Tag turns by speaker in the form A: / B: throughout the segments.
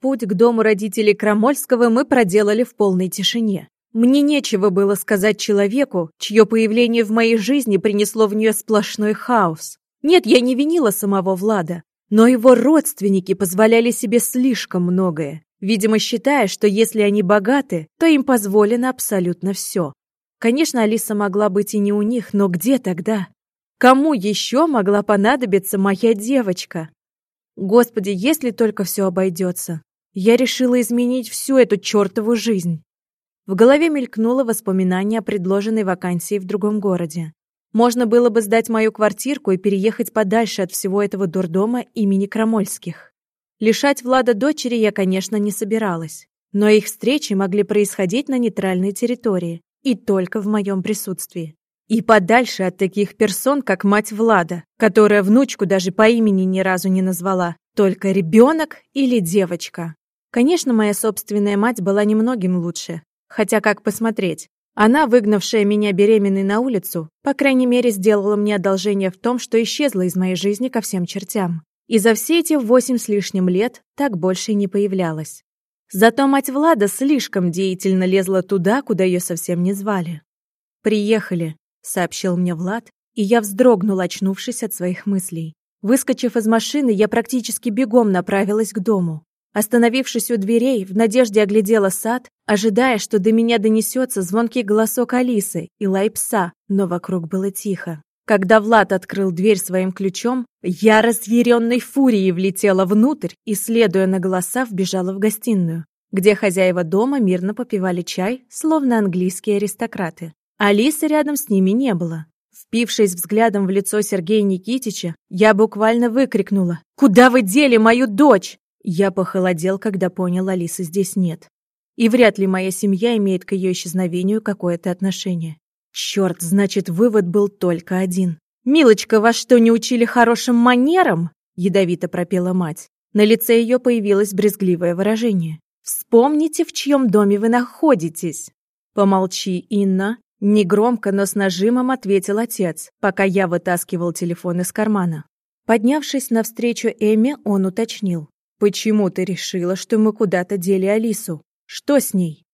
A: Путь к дому родителей Крамольского мы проделали в полной тишине. Мне нечего было сказать человеку, чье появление в моей жизни принесло в нее сплошной хаос. Нет, я не винила самого Влада, но его родственники позволяли себе слишком многое, видимо, считая, что если они богаты, то им позволено абсолютно все. Конечно, Алиса могла быть и не у них, но где тогда? Кому еще могла понадобиться моя девочка? Господи, если только все обойдется. Я решила изменить всю эту чертову жизнь. В голове мелькнуло воспоминание о предложенной вакансии в другом городе. Можно было бы сдать мою квартирку и переехать подальше от всего этого дурдома имени Крамольских. Лишать Влада дочери я, конечно, не собиралась. Но их встречи могли происходить на нейтральной территории и только в моем присутствии. И подальше от таких персон, как мать Влада, которая внучку даже по имени ни разу не назвала, только ребенок или девочка. Конечно, моя собственная мать была немногим лучше, хотя как посмотреть. Она, выгнавшая меня беременной на улицу, по крайней мере, сделала мне одолжение в том, что исчезла из моей жизни ко всем чертям. И за все эти восемь с лишним лет так больше и не появлялась. Зато мать Влада слишком деятельно лезла туда, куда ее совсем не звали. «Приехали», — сообщил мне Влад, и я вздрогнула, очнувшись от своих мыслей. Выскочив из машины, я практически бегом направилась к дому. Остановившись у дверей, в надежде оглядела сад, ожидая, что до меня донесется звонкий голосок Алисы и лай пса, но вокруг было тихо. Когда Влад открыл дверь своим ключом, я разъяренной фурией влетела внутрь и, следуя на голоса, вбежала в гостиную, где хозяева дома мирно попивали чай, словно английские аристократы. Алисы рядом с ними не было. Впившись взглядом в лицо Сергея Никитича, я буквально выкрикнула «Куда вы дели мою дочь?» Я похолодел, когда понял, Алисы здесь нет. И вряд ли моя семья имеет к ее исчезновению какое-то отношение. Черт, значит, вывод был только один. «Милочка, вас что, не учили хорошим манерам?» Ядовито пропела мать. На лице ее появилось брезгливое выражение. «Вспомните, в чьем доме вы находитесь!» «Помолчи, Инна!» Негромко, но с нажимом ответил отец, пока я вытаскивал телефон из кармана. Поднявшись навстречу Эмме, он уточнил. «Почему ты решила, что мы куда-то дели Алису? Что с ней?»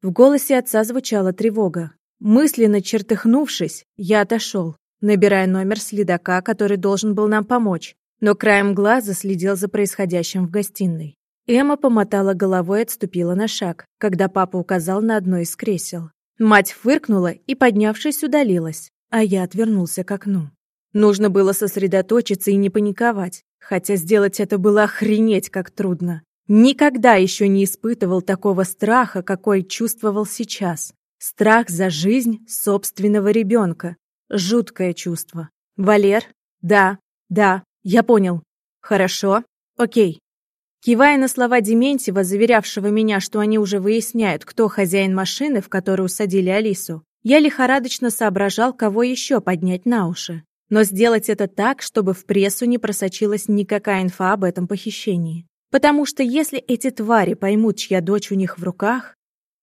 A: В голосе отца звучала тревога. Мысленно чертыхнувшись, я отошел, набирая номер следака, который должен был нам помочь, но краем глаза следил за происходящим в гостиной. Эмма помотала головой и отступила на шаг, когда папа указал на одно из кресел. Мать фыркнула и, поднявшись, удалилась, а я отвернулся к окну. Нужно было сосредоточиться и не паниковать, хотя сделать это было охренеть как трудно. Никогда еще не испытывал такого страха, какой чувствовал сейчас. Страх за жизнь собственного ребенка. Жуткое чувство. Валер? Да, да, я понял. Хорошо, окей. Кивая на слова Дементьева, заверявшего меня, что они уже выясняют, кто хозяин машины, в которую усадили Алису, я лихорадочно соображал, кого еще поднять на уши. Но сделать это так, чтобы в прессу не просочилась никакая инфа об этом похищении. Потому что если эти твари поймут, чья дочь у них в руках...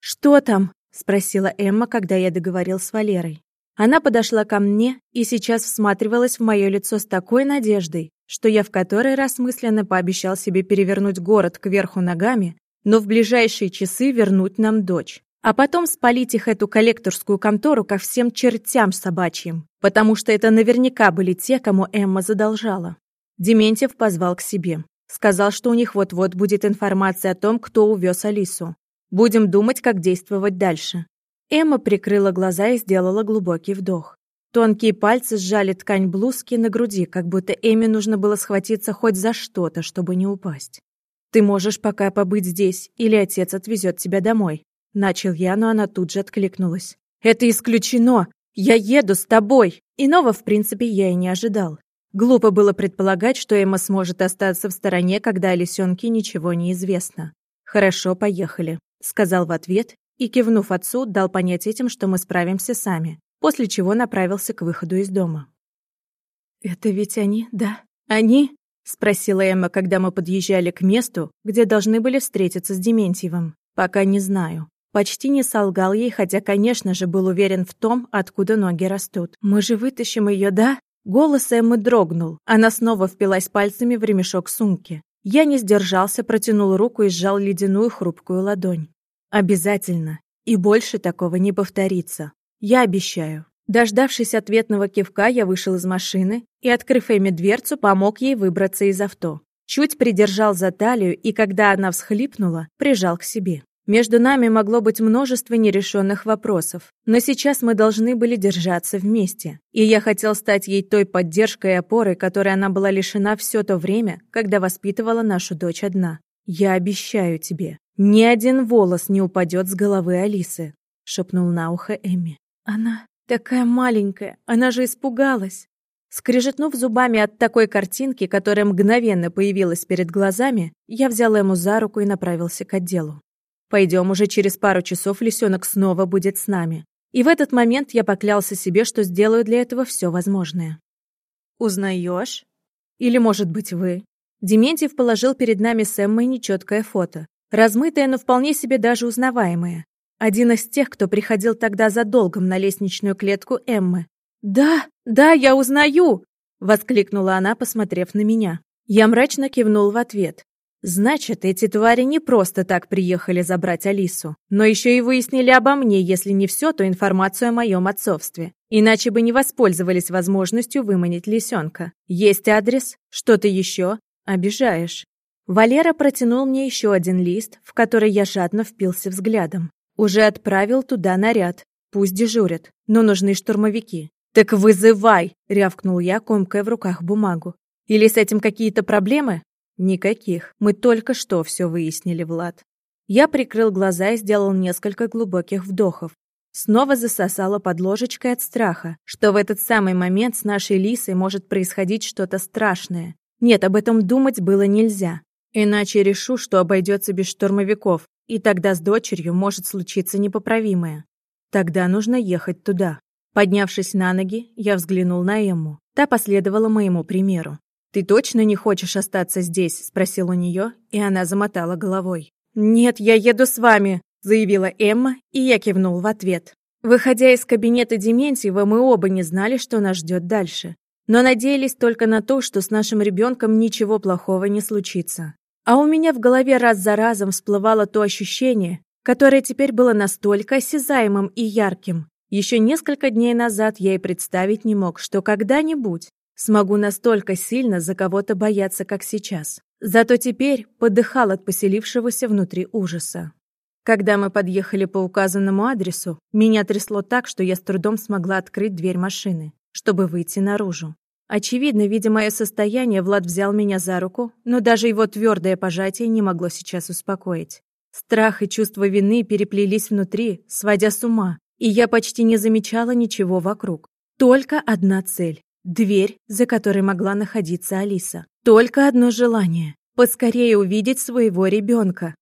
A: «Что там?» спросила Эмма, когда я договорил с Валерой. Она подошла ко мне и сейчас всматривалась в мое лицо с такой надеждой, что я в который раз мысленно пообещал себе перевернуть город кверху ногами, но в ближайшие часы вернуть нам дочь. А потом спалить их эту коллекторскую контору ко всем чертям собачьим, потому что это наверняка были те, кому Эмма задолжала. Дементьев позвал к себе. Сказал, что у них вот-вот будет информация о том, кто увез Алису. Будем думать, как действовать дальше. Эмма прикрыла глаза и сделала глубокий вдох. Тонкие пальцы сжали ткань блузки на груди, как будто Эме нужно было схватиться хоть за что-то, чтобы не упасть. «Ты можешь пока побыть здесь, или отец отвезет тебя домой», — начал я, но она тут же откликнулась. «Это исключено! Я еду с тобой!» Иного, в принципе, я и не ожидал. Глупо было предполагать, что Эмма сможет остаться в стороне, когда о лисенке ничего не известно. «Хорошо, поехали», сказал в ответ и, кивнув отцу, дал понять этим, что мы справимся сами, после чего направился к выходу из дома. «Это ведь они, да? Они?» — спросила Эмма, когда мы подъезжали к месту, где должны были встретиться с Дементьевым. «Пока не знаю». Почти не солгал ей, хотя, конечно же, был уверен в том, откуда ноги растут. «Мы же вытащим ее, да?» Голос Эммы дрогнул. Она снова впилась пальцами в ремешок сумки. Я не сдержался, протянул руку и сжал ледяную хрупкую ладонь. Обязательно. И больше такого не повторится. Я обещаю. Дождавшись ответного кивка, я вышел из машины и, открыв Эми дверцу, помог ей выбраться из авто. Чуть придержал за талию и, когда она всхлипнула, прижал к себе. Между нами могло быть множество нерешенных вопросов, но сейчас мы должны были держаться вместе, и я хотел стать ей той поддержкой и опорой, которой она была лишена все то время, когда воспитывала нашу дочь одна. «Я обещаю тебе, ни один волос не упадет с головы Алисы», — шепнул на ухо Эми. «Она такая маленькая, она же испугалась». Скрежетнув зубами от такой картинки, которая мгновенно появилась перед глазами, я взял ему за руку и направился к отделу. «Пойдем, уже через пару часов лисенок снова будет с нами». И в этот момент я поклялся себе, что сделаю для этого все возможное. «Узнаешь? Или, может быть, вы?» Дементьев положил перед нами с Эммой нечеткое фото. Размытое, но вполне себе даже узнаваемое. Один из тех, кто приходил тогда за долгом на лестничную клетку Эммы. «Да, да, я узнаю!» — воскликнула она, посмотрев на меня. Я мрачно кивнул в ответ. Значит, эти твари не просто так приехали забрать Алису, но еще и выяснили обо мне, если не все, то информацию о моем отцовстве. Иначе бы не воспользовались возможностью выманить лисенка. Есть адрес? Что-то еще? Обижаешь. Валера протянул мне еще один лист, в который я жадно впился взглядом. Уже отправил туда наряд. Пусть дежурят, но нужны штурмовики. «Так вызывай!» — рявкнул я, комкая в руках бумагу. «Или с этим какие-то проблемы?» «Никаких. Мы только что все выяснили, Влад». Я прикрыл глаза и сделал несколько глубоких вдохов. Снова засосала под ложечкой от страха, что в этот самый момент с нашей Лисой может происходить что-то страшное. Нет, об этом думать было нельзя. Иначе решу, что обойдется без штурмовиков, и тогда с дочерью может случиться непоправимое. Тогда нужно ехать туда. Поднявшись на ноги, я взглянул на Эмму. Та последовала моему примеру. «Ты точно не хочешь остаться здесь?» – спросил у нее, и она замотала головой. «Нет, я еду с вами», – заявила Эмма, и я кивнул в ответ. Выходя из кабинета Дементьева, мы оба не знали, что нас ждет дальше. Но надеялись только на то, что с нашим ребенком ничего плохого не случится. А у меня в голове раз за разом всплывало то ощущение, которое теперь было настолько осязаемым и ярким, еще несколько дней назад я и представить не мог, что когда-нибудь смогу настолько сильно за кого-то бояться, как сейчас. Зато теперь подыхал от поселившегося внутри ужаса. Когда мы подъехали по указанному адресу, меня трясло так, что я с трудом смогла открыть дверь машины, чтобы выйти наружу. Очевидно, видя мое состояние, Влад взял меня за руку, но даже его твердое пожатие не могло сейчас успокоить. Страх и чувство вины переплелись внутри, сводя с ума, и я почти не замечала ничего вокруг. Только одна цель — дверь, за которой могла находиться Алиса. Только одно желание — поскорее увидеть своего ребенка.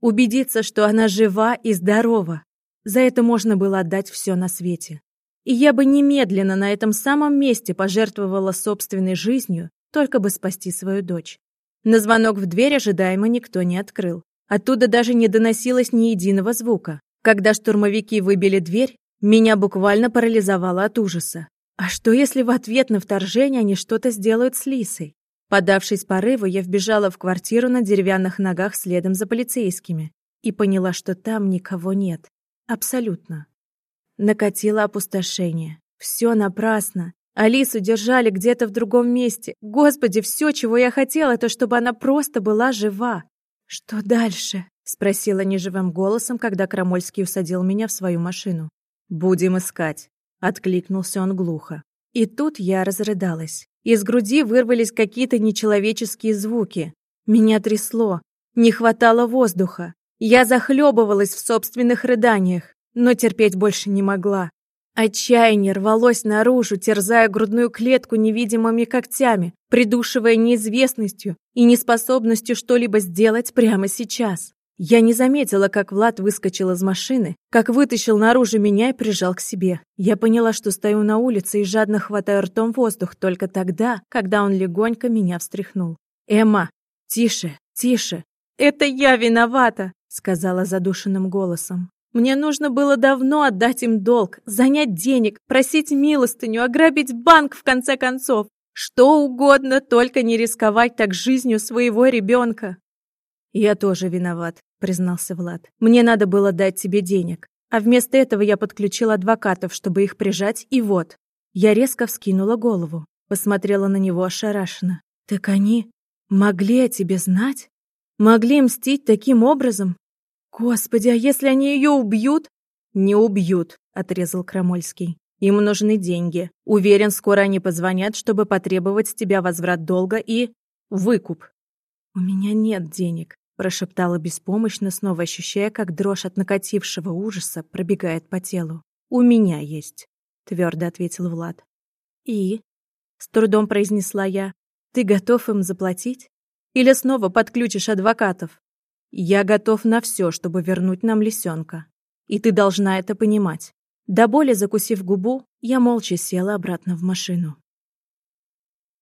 A: Убедиться, что она жива и здорова. За это можно было отдать все на свете. И я бы немедленно на этом самом месте пожертвовала собственной жизнью, только бы спасти свою дочь. На звонок в дверь ожидаемо никто не открыл. Оттуда даже не доносилось ни единого звука. Когда штурмовики выбили дверь, меня буквально парализовало от ужаса. А что, если в ответ на вторжение они что-то сделают с Лисой? Подавшись порыву, я вбежала в квартиру на деревянных ногах следом за полицейскими и поняла, что там никого нет. Абсолютно. Накатило опустошение. Все напрасно. Алису держали где-то в другом месте. Господи, все, чего я хотела, это чтобы она просто была жива. Что дальше? — спросила неживым голосом, когда Крамольский усадил меня в свою машину. «Будем искать», — откликнулся он глухо. И тут я разрыдалась. Из груди вырвались какие-то нечеловеческие звуки. Меня трясло. Не хватало воздуха. Я захлебывалась в собственных рыданиях, но терпеть больше не могла. Отчаяние рвалось наружу, терзая грудную клетку невидимыми когтями, придушивая неизвестностью и неспособностью что-либо сделать прямо сейчас. Я не заметила, как Влад выскочил из машины, как вытащил наружу меня и прижал к себе. Я поняла, что стою на улице и жадно хватаю ртом воздух только тогда, когда он легонько меня встряхнул. «Эмма, тише, тише. Это я виновата!» — сказала задушенным голосом. Мне нужно было давно отдать им долг, занять денег, просить милостыню, ограбить банк в конце концов. Что угодно, только не рисковать так жизнью своего ребенка. Я тоже виноват, признался Влад. Мне надо было дать тебе денег. А вместо этого я подключил адвокатов, чтобы их прижать, и вот. Я резко вскинула голову, посмотрела на него ошарашенно. Так они могли о тебе знать? Могли мстить таким образом? Господи, а если они ее убьют? Не убьют, отрезал Крамольский. Им нужны деньги. Уверен, скоро они позвонят, чтобы потребовать с тебя возврат долга и выкуп. У меня нет денег, прошептала беспомощно, снова ощущая, как дрожь от накатившего ужаса пробегает по телу. У меня есть, твердо ответил Влад. И с трудом произнесла я: Ты готов им заплатить? Или снова подключишь адвокатов? Я готов на все, чтобы вернуть нам лисенка. И ты должна это понимать. До боли закусив губу, я молча села обратно в машину.